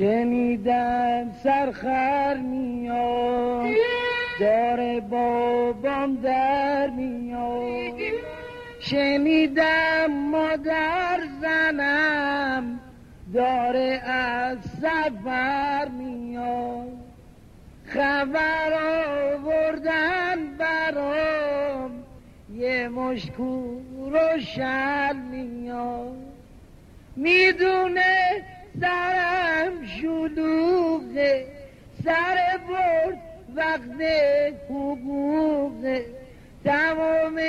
شنیدم سرخر میاد داره بابام در میاد. شنیدم مادر زنم داره از سفر میاد. خبر آوردن برام یه مشکور و شل میاد. می‌دونه سرم شلوغه سر برد وقت حقوقه تمام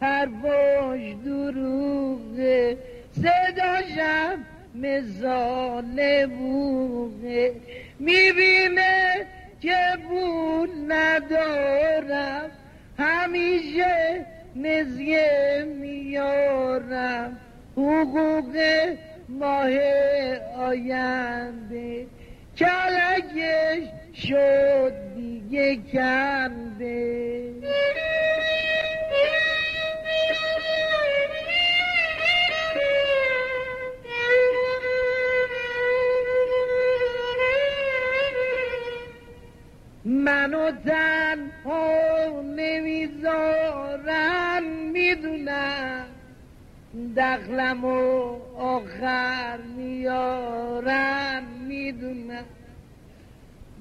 حرفاش دروغه صداشم مثال بوغه می‌بینه که بود ندارم همیشه نزیه میارم. حقوق ماه آینده. کلکش شد دیگه کنده. منو تنها نمی‌ذارن می‌دونم دخلم و آخر میارن می‌دونم.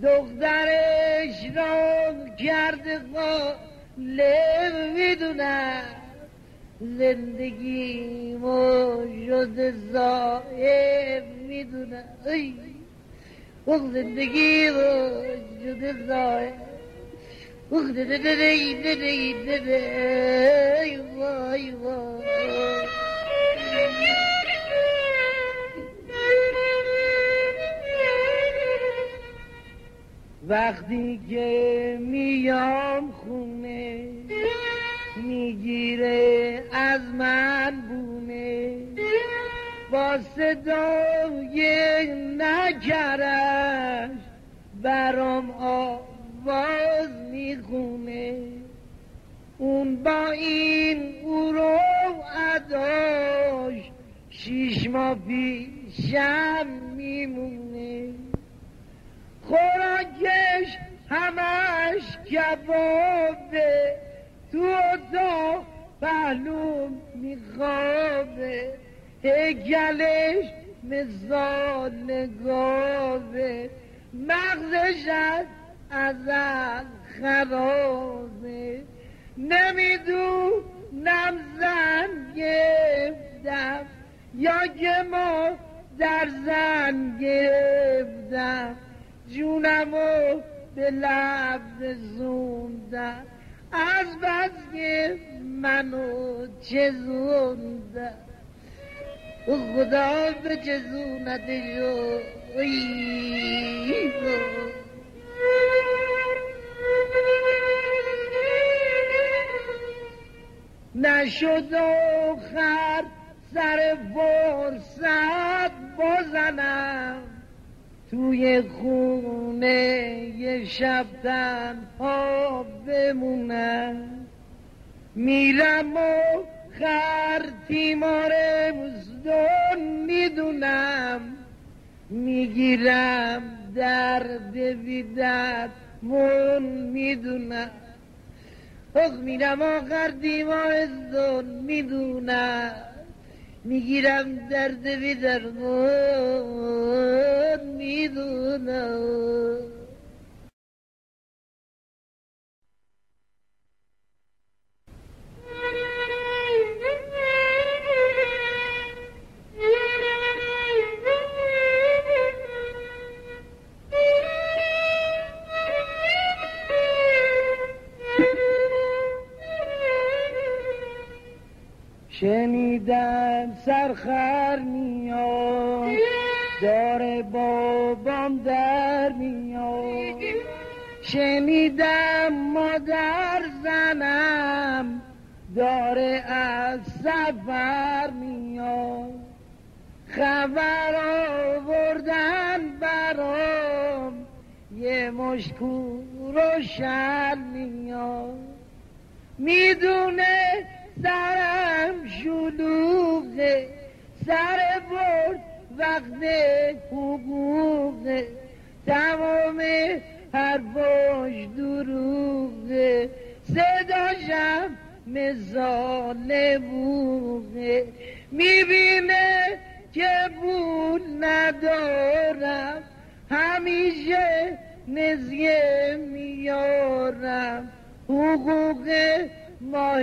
دخترش را کرده قاله می‌دونم. زندگی مو شده زائب می‌دونم. اخ زندگی رو شده زائب اخ ده ده ده ده ده ده ده وقتی که میام خونه می‌گیره از من بونه. با صدای نکرش برام آواز می‌خونه. اون با این او رو اداش شیش ماه پیشم میمونه. خوراکش همش کبابه تو اتاق پهلو میخوابه. هیکلش مثال نگاوه مغزش از ازل خرابه. نمی‌دونم زن گفتم یا که ما در زن گفتم جونمو به لب زوندم. از که منو چزوندم خدا به چزوندشو نشد آخر سر فرصت بازنم توی خونه یه شب تنها بمونم. میرم و خر تیمار مزدون می‌دونم. می‌گیرم درد بیدت مون می‌دونم. اخ میرم آخر دیمار زون می‌دونم. می‌گیرم درد بی درمون می‌دونم. شنیدم سرخر میاد. داره بابام در میاد. شنیدم مادر زنم داره از سفر میاد. خبر آوردن برام یه مشکور و شل میاد. می‌دونه سرم شلوغه سر برد وقت حقوق تمام حرفاش دروغه صداشم مثال بوغه می‌بینه که بود ندارم همیشه نزیه میارم. حقوق ماه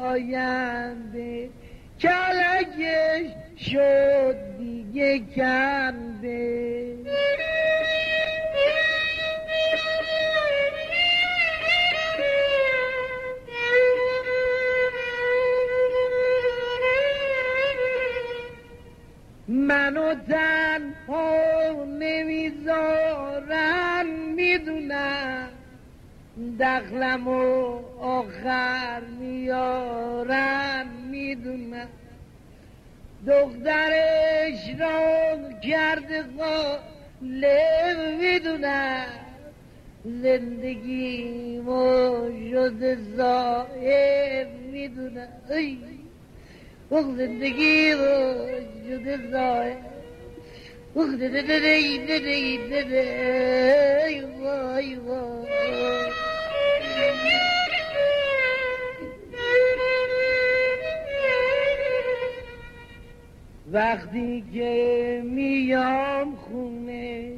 آینده. کلکش شد دیگه کنده. منو تنها دخلم و آخر میارن می‌دونم. دخترش را کرده قاله می‌دونم. زندگی و شده زاهر می‌دونم. اخ زندگی و ده ده ده ده وای وای. وقتی که میام خونه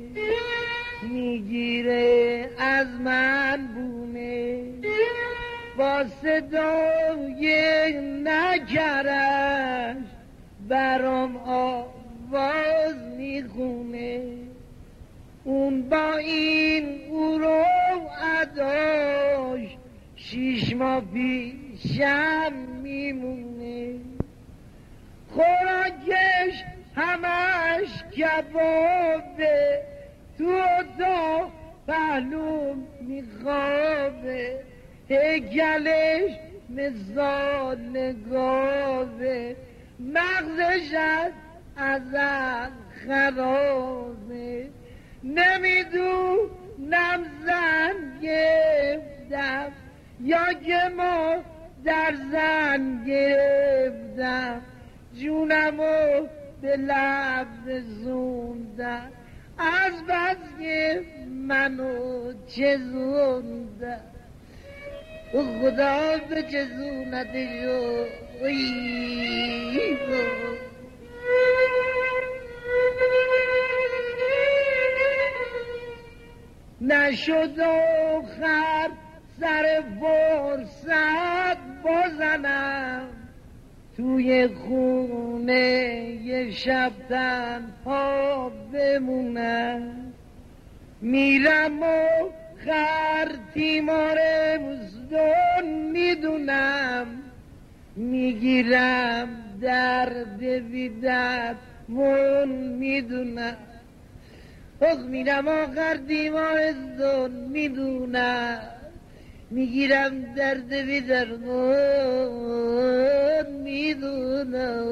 می‌گیره از من بونه. با صدای نکرش برام آواز می‌خونه. اون با این او رو اداش شیش ماه پیشم میمونه. خوراکش همش کبابه تو اتاق پهلو میخوابه. هیکلش مثال نگاوه مغزش از ازل خرابه. نمی‌دونم زن گفتم یا که ما در زن گرفتم. جونمو به لب زوندن از که منو چزوندن خدا به چزونتشو نشد آخر سر فرصت بازنم توی خونه یه شب تنها بمونم. میرم و خر تیمار مزدون می‌دونم. می‌گیرم درد بیدت مون می‌دونم. اخ میرم آخر دیمار زون می‌دونم. می‌گیرم درد بی درمان می‌دونم.